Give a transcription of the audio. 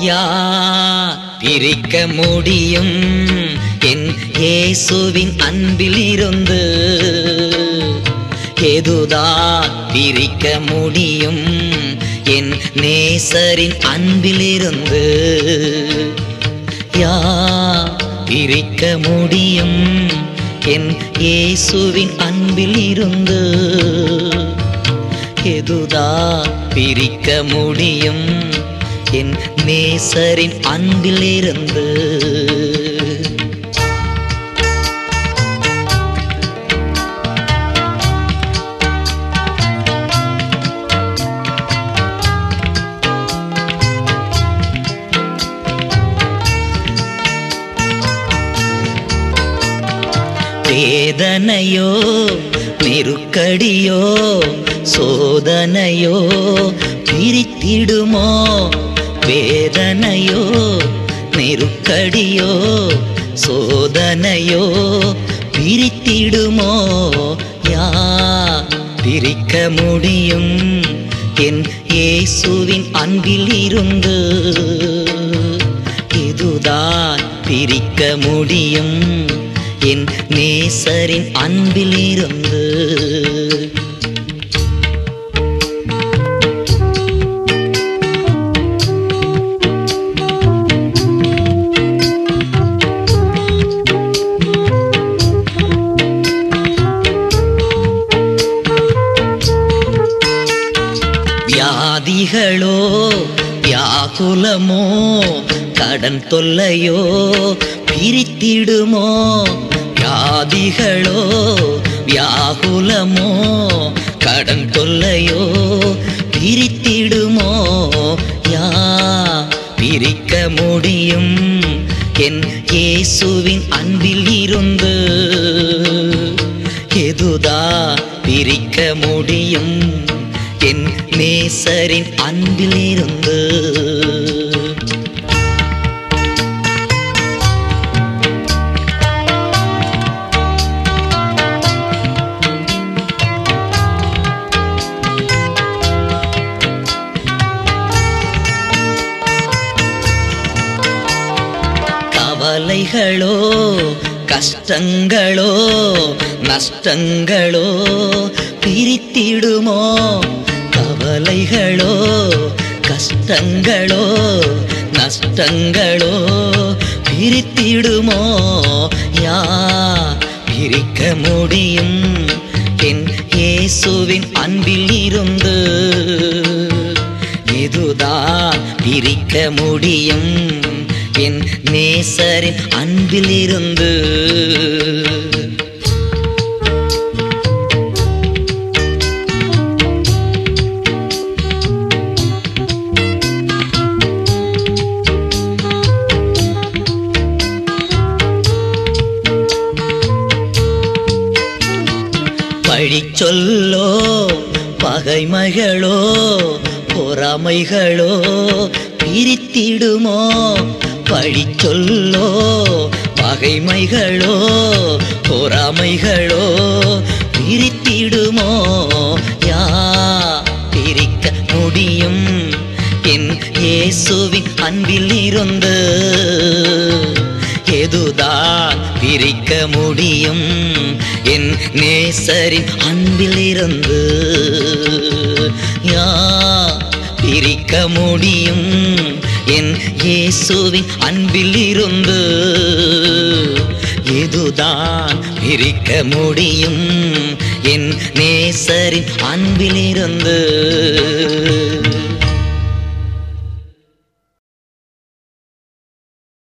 யார் பிரிக்க முடியும்? என் இயேசுவின் அன்பில் இருந்து எதுதான் பிரிக்க முடியும்? என் நேசரின் அன்பிலிருந்து யார் பிரிக்க முடியும்? என் இயேசுவின் அன்பில் இருந்து எதுதான் பிரிக்க முடியும்? என் நேசரின் அன்பிலிருந்து. வேதனையோ நெருக்கடியோ சோதனையோ பிரித்திடுமோ? வேதனையோ நெருக்கடியோ சோதனையோ பிரித்திடுமோ? யா பிரிக்க முடியும் என் இயேசுவின் அன்பில் இருந்து. இதுதான் பிரிக்க முடியும் என் நேசரின் அன்பில் இருந்து. வியாதிகளோ வியாகுலமோ கடன் தொல்லையோ பிரித்திடுமோ? வியாதிகளோ வியாகுலமோ கடன் தொல்லையோ பிரித்திடுமோ? யா பிரிக்க முடியும் என் இயேசுவின் அன்பில் இருந்து. எதுதா பிரிக்க முடியும் என் நேசரின் அன்பிலிருந்து கவலைகளோ கஷ்டங்களோ நஷ்டங்களோ பிரித்திடுமோ? கவலைகளோ கஷ்டங்களோ நஷ்டங்களோ பிரித்திடுமோ? யா பிரிக்க முடியும் என் இயேசுவின் அன்பில் இருந்து. இதுதான் பிரிக்க முடியும் என் நேசரின் அன்பிலிருந்து பழி சொல்லோ பகைமைகளோ பொறாமைகளோ பிரித்திடுமோ? பழி சொல்லோ பகைமைகளோ பொறாமைகளோ பிரித்திடுமோ? யா பிரிக்க முடியும். என் இயேசுவின் அன்பில் இருந்து எதுதான் பிரிக்க முடியும்? என் நேசரின் அன்பிலிருந்து யா பிரிக்க முடியும்? என் இயேசுவின் அன்பிலிருந்து எதுதான் பிரிக்க முடியும்? என் நேசரின் அன்பிலிருந்து